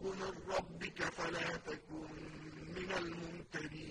الحق من ربك فلا تكن من الممتدين